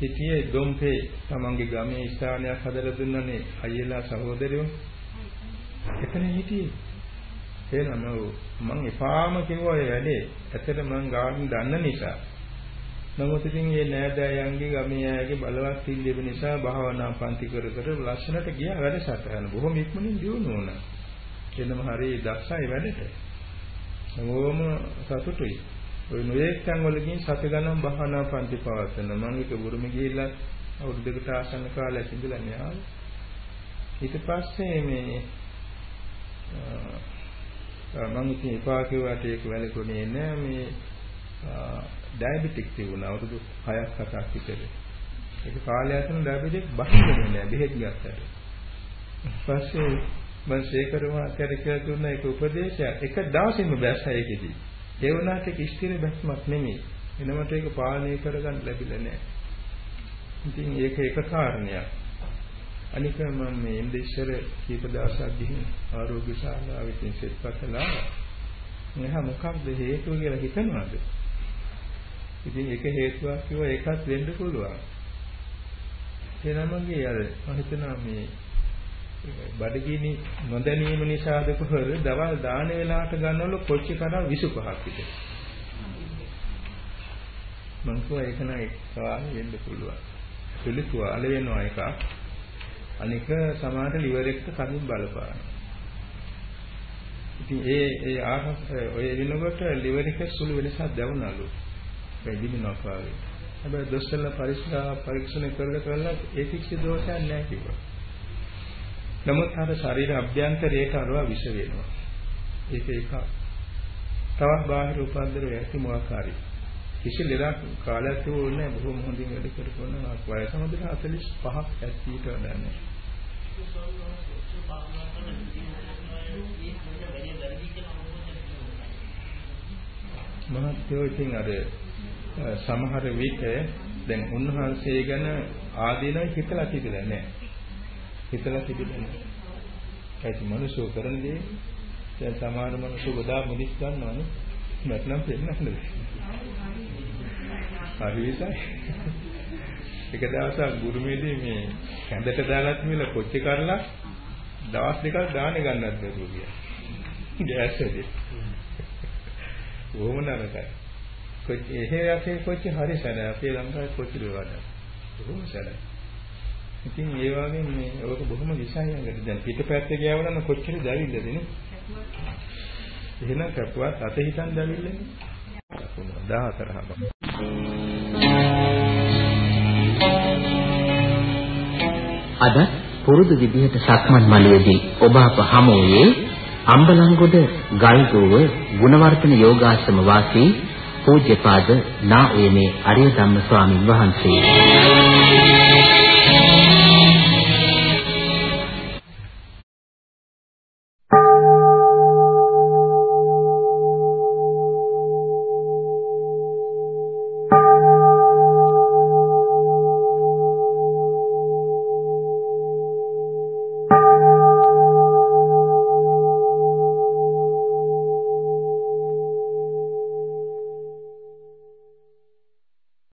හිටියේ දොම්පේ තමන්ගේ ගමේ ස්ථානයක් හදලා දුන්නනේ අයියලා සහෝදරයෝ. එතන හිටියේ එහෙනම් මම එපාම කිව්වා ඒ වැඩේ. ඇත්තට මම ගාමින් දන්න නිසා. නමුත් ඉතින් මේ නෑදෑයන්ගේ ගමේ අයගේ බලවත් ඉල්ලීම නිසා භාවනා පන්ති කර කර ලස්සනට ගියා වැඩසටහන. බොහොම ඉක්මනින් දියුණු වුණා. එන්නම හරිය දක්ෂයි වැඩට. බොහොම සතුටුයි. ওই නොයෙක් තැන් වලකින් සත ගණන් භාවනා පන්ති පවත්වන මම ඒක බුරුමේ ගිහිල්ලා අවුරුදු දෙකට ආසන්න කාලයක් ඉඳලා න්යාය. ඊට පස්සේ මේ මම ඉතින් එපා කිව්වට ඒක වැළකුණේ නෑ මේ ඩයබටික් තිබුණා අවුරුදු 6ක් 7ක් විතර. ඒක කාලයක් යන ඩයබටික් බහින්නේ නෑ බෙහෙත් ගත්තට. ඊපස්සේ මම ශේකර මහත්තයාට කියලා දුන්න ඒක උපදේශයක්. එක දවසින්ම බැස්සා ඒකෙදි. ඒ වුණාට ඒක ස්ථිර බැස්මක් නෙමෙයි. එනමට ඒක පාලනය කරගන්න ලැබිලා නෑ. ඉතින් ඒක එක කාරණයක්. අනික මම මේ ඉන්ද ඉස්සර කීප දවසක් ගිහින් ආරෝග්‍ය ශාලාවෙන් සෙත්පතලා මෙහා මොකක්ද හේතුව කියලා හිතනවාද? ඉතින් ඒක හේතුවක් කිව්ව ඒකත් වෙන්න පුළුවන්. එනමගේ අර මම හිතනවා මේ බඩගිනි නොදැනීම නිසාද කොහොමද දවල් දාන වේලාවට ගන්නවල කොච්චි කරා 25ක් විතර. මං කිව්වා ඒක නෑ සවාල් වෙන්න පුළුවන්. පිළිතුවාල වෙනවා එකක්. අනික සමහර liver එකට කලින් බලපාන. ඉතින් ඒ ඒ ආහස් ඔය වෙනකොට liver එක සුළු වෙනසක් දැවුණලු. වැඩිමිනක් වගේ. හැබැයි දොස්තරලා පරික්ෂා පරීක්ෂණ කරලා කරලා ඒ කිසි දෝෂයක් නැහැ කිව්වා. නමුත් අර ශරීර අභ්‍යන්තරයට අරවා විෂ වෙනවා. ඒක එක තවත් බාහිර උපද්දර ඇති මොහකාරී. කිසි ලෙඩක් කාලයක් තිබුණේ නැහැ බොහොම හොඳින් වැඩ කරපුවන වයස හොඳට 45ක් 70ට වඩා නැහැ. මහත්යෝ ඉතින් අර සමහර විට දැන් උන්වහන්සේ ගැන ආදීනව හිතලා තිබෙලා නැහැ. හිතලා තිබෙලා නැහැ. ඒත් මිනිස්සු කරන දේ දැන් සමහර මිනිස්සු ගොඩාක් මිනිස් ගන්නවනේ. නැත්නම් පෙන්නන්නේ. හරි විසයි. එක දවසක් ගුරුමේදී මේ කැඳට දාලා තිබිලා කොච්චි කරලා දවස් දෙකක් දාන්නේ ගන්නත් බැරුව ගියා. ගෑස් ඇදී. ඕම නරකයි. කොච්චි එහෙ යකේ කොච්චි හරි සැන අපේ ලංකාවේ කොච්චි වඩා. බොහොම සැනයි. ඉතින් ඒ වගේ මේ ඔක බොහොම විසයයකට දැන් පිටපැත්තේ ගියවනම් කොච්චර දැවිල්ලද නේ? එහෙනම් කපුවත් අත හිතන් දැවිල්ලනේ. 14 අද පුරුදු විදිහට සක්මන් මළුවේදී ඔබ අප හමුවේ අම්බලන්ගොඩ ගල්ගොව ගුණවර්ධන යෝගාශ්‍රම වාසී පූජ්‍යපාද නා උයනේ අරිය ධම්ම ස්වාමින් වහන්සේ